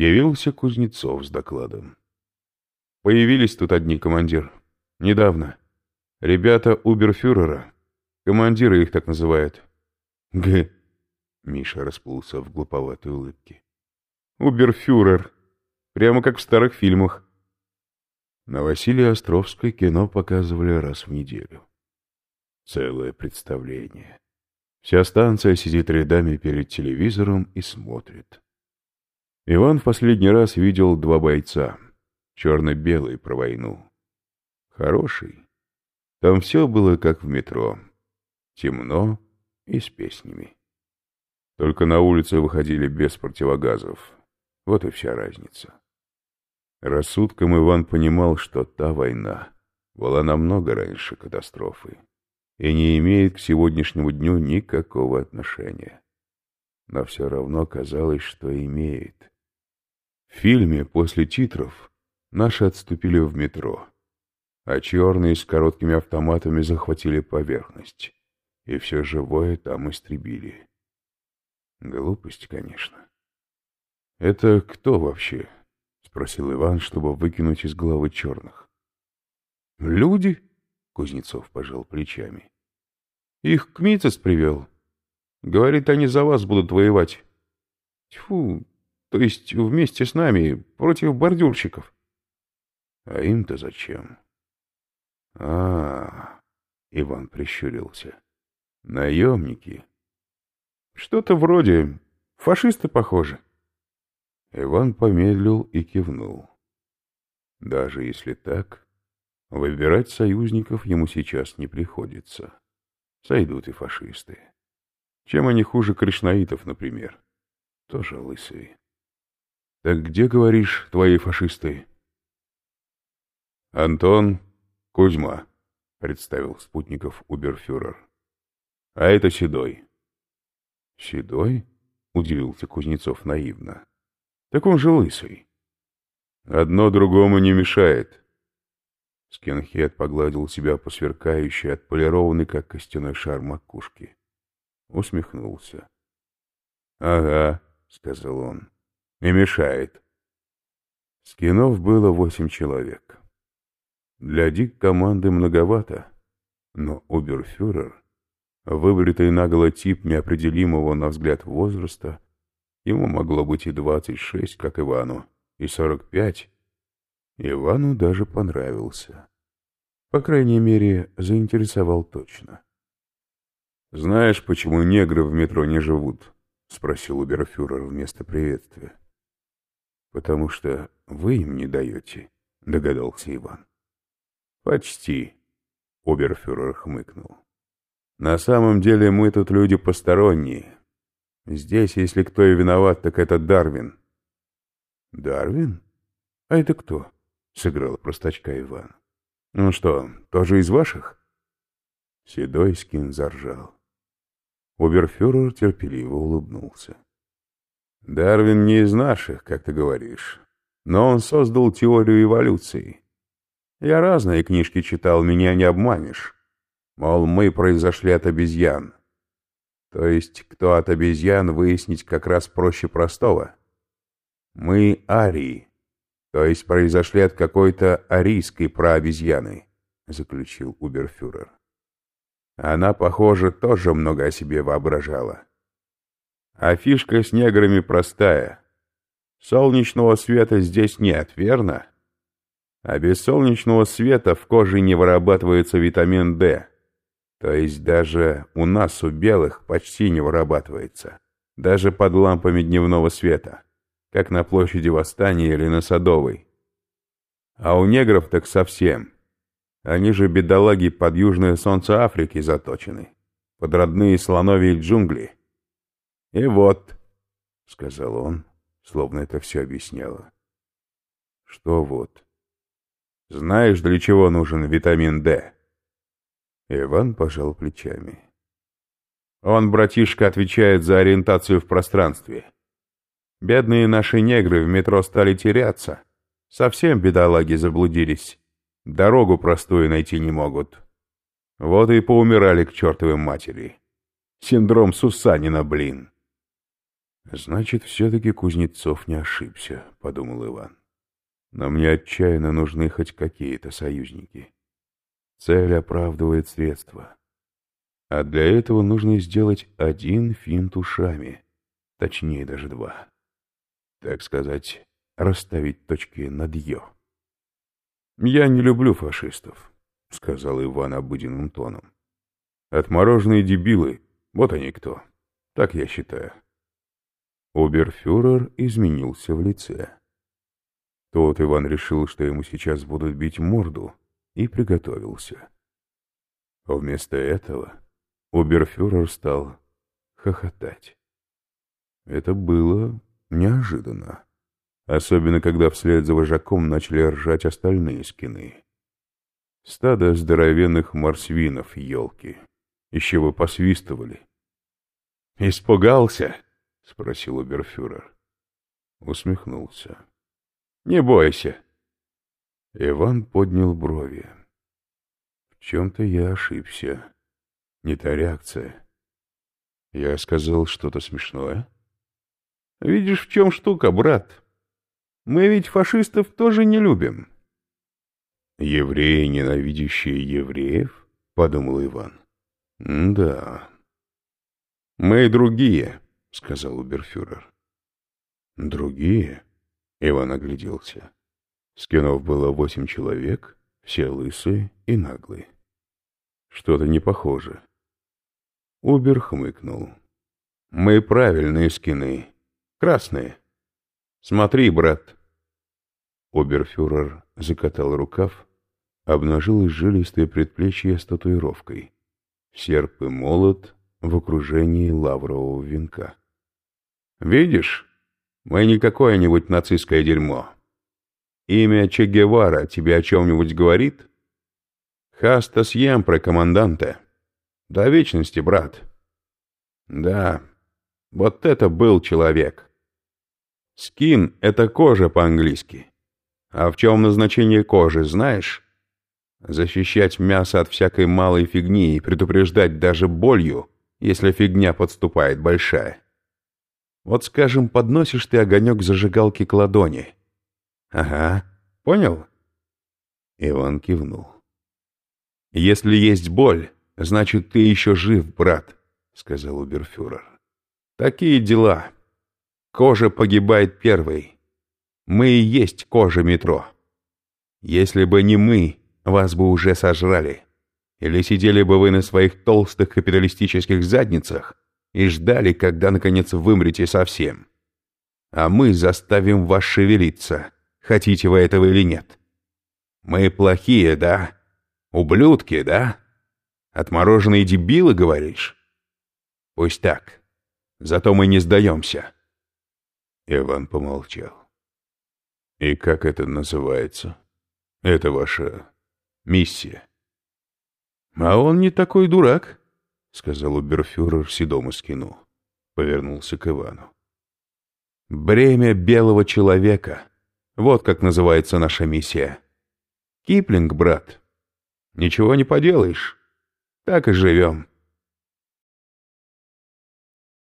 Явился Кузнецов с докладом. Появились тут одни, командир. Недавно. Ребята Уберфюрера. Командиры их так называют. Г. Миша расплылся в глуповатой улыбке. Уберфюрер. Прямо как в старых фильмах. На Василия Островской кино показывали раз в неделю. Целое представление. Вся станция сидит рядами перед телевизором и смотрит. Иван в последний раз видел два бойца. Черно-белый про войну. Хороший. Там все было как в метро. Темно и с песнями. Только на улице выходили без противогазов. Вот и вся разница. Рассудком Иван понимал, что та война была намного раньше катастрофы и не имеет к сегодняшнему дню никакого отношения. Но все равно казалось, что имеет. В фильме после титров наши отступили в метро, а черные с короткими автоматами захватили поверхность, и все живое там истребили. Глупость, конечно. «Это кто вообще?» — спросил Иван, чтобы выкинуть из головы черных. «Люди?» — Кузнецов пожал плечами. «Их Кмитец привел. Говорит, они за вас будут воевать. Тьфу, то есть вместе с нами, против бордюрщиков». «А им-то зачем?» а, -а, Иван прищурился. «Наемники?» «Что-то вроде. Фашисты, похожи». Иван помедлил и кивнул. Даже если так, выбирать союзников ему сейчас не приходится. Сойдут и фашисты. Чем они хуже кришнаитов, например? Тоже лысые. Так где, говоришь, твои фашисты? Антон Кузьма, представил спутников Уберфюрер. А это Седой. Седой? Удивился Кузнецов наивно. Так он же лысый. Одно другому не мешает. Скинхед погладил себя по сверкающей, отполированной, как костяной шар макушки. Усмехнулся. — Ага, — сказал он, — не мешает. Скинов было восемь человек. Для дик команды многовато, но оберфюрер, выбритый наголо тип неопределимого на взгляд возраста, Ему могло быть и двадцать шесть, как Ивану, и сорок пять. Ивану даже понравился. По крайней мере, заинтересовал точно. «Знаешь, почему негры в метро не живут?» — спросил Уберфюрер вместо приветствия. «Потому что вы им не даете», — догадался Иван. «Почти», — Оберфюрер хмыкнул. «На самом деле мы тут люди посторонние, Здесь, если кто и виноват, так это Дарвин. Дарвин? А это кто? Сыграл простачка Иван. Ну что, тоже из ваших? Седой скин заржал. Оберфюрер терпеливо улыбнулся. Дарвин не из наших, как ты говоришь, но он создал теорию эволюции. Я разные книжки читал, меня не обманешь. Мол, мы произошли от обезьян. То есть, кто от обезьян, выяснить как раз проще простого. Мы арии, то есть произошли от какой-то арийской прообезьяны, заключил Уберфюрер. Она, похоже, тоже много о себе воображала. А фишка с неграми простая. Солнечного света здесь нет, верно? А без солнечного света в коже не вырабатывается витамин D, то есть даже у нас, у белых, почти не вырабатывается. Даже под лампами дневного света. Как на площади Восстания или на Садовой. А у негров так совсем. Они же бедолаги под южное солнце Африки заточены. Под родные слоновьи джунгли. И вот, — сказал он, словно это все объясняло. Что вот? Знаешь, для чего нужен витамин D? Иван пожал плечами. Он, братишка, отвечает за ориентацию в пространстве. Бедные наши негры в метро стали теряться. Совсем бедолаги заблудились. Дорогу простую найти не могут. Вот и поумирали к чертовой матери. Синдром Сусанина, блин. Значит, все-таки Кузнецов не ошибся, подумал Иван. Но мне отчаянно нужны хоть какие-то союзники. Цель оправдывает средства. А для этого нужно сделать один финт ушами, точнее даже два. Так сказать, расставить точки над «ё». «Я не люблю фашистов», — сказал Иван обыденным тоном. «Отмороженные дебилы, вот они кто. Так я считаю». Оберфюрер изменился в лице. Тот Иван решил, что ему сейчас будут бить морду, и приготовился. Вместо этого оберфюрер стал хохотать. Это было неожиданно, особенно когда вслед за вожаком начали ржать остальные скины. Стадо здоровенных морсвинов, елки. Еще вы посвистывали. «Испугался?» — спросил оберфюрер. Усмехнулся. «Не бойся, Иван поднял брови. В чем-то я ошибся. Не та реакция. Я сказал что-то смешное? Видишь, в чем штука, брат? Мы ведь фашистов тоже не любим. Евреи, ненавидящие евреев? Подумал Иван. Да. Мы другие, сказал Уберфюрер. Другие? Иван огляделся. Скинов было восемь человек, все лысые и наглые. Что-то не похоже. Убер хмыкнул. «Мы правильные скины. Красные. Смотри, брат». Оберфюрер закатал рукав, обнажил жилистое предплечье с татуировкой. Серп и молот в окружении лаврового венка. «Видишь, мы не какое-нибудь нацистское дерьмо. Имя Че Гевара тебе о чем-нибудь говорит? Хаста Сьемпре, команданте. До вечности, брат. Да, вот это был человек. Скин — это кожа по-английски. А в чем назначение кожи, знаешь? Защищать мясо от всякой малой фигни и предупреждать даже болью, если фигня подступает большая. Вот, скажем, подносишь ты огонек зажигалки к ладони — «Ага. Понял?» Иван кивнул. «Если есть боль, значит, ты еще жив, брат», — сказал Уберфюрер. «Такие дела. Кожа погибает первой. Мы и есть кожа метро. Если бы не мы, вас бы уже сожрали. Или сидели бы вы на своих толстых капиталистических задницах и ждали, когда, наконец, вымрете совсем. А мы заставим вас шевелиться» хотите вы этого или нет. Мы плохие, да? Ублюдки, да? Отмороженные дебилы, говоришь? Пусть так. Зато мы не сдаемся. Иван помолчал. И как это называется? Это ваша миссия. А он не такой дурак, сказал уберфюрер седому скину. Повернулся к Ивану. Бремя белого человека вот как называется наша миссия. Киплинг, брат. Ничего не поделаешь. Так и живем.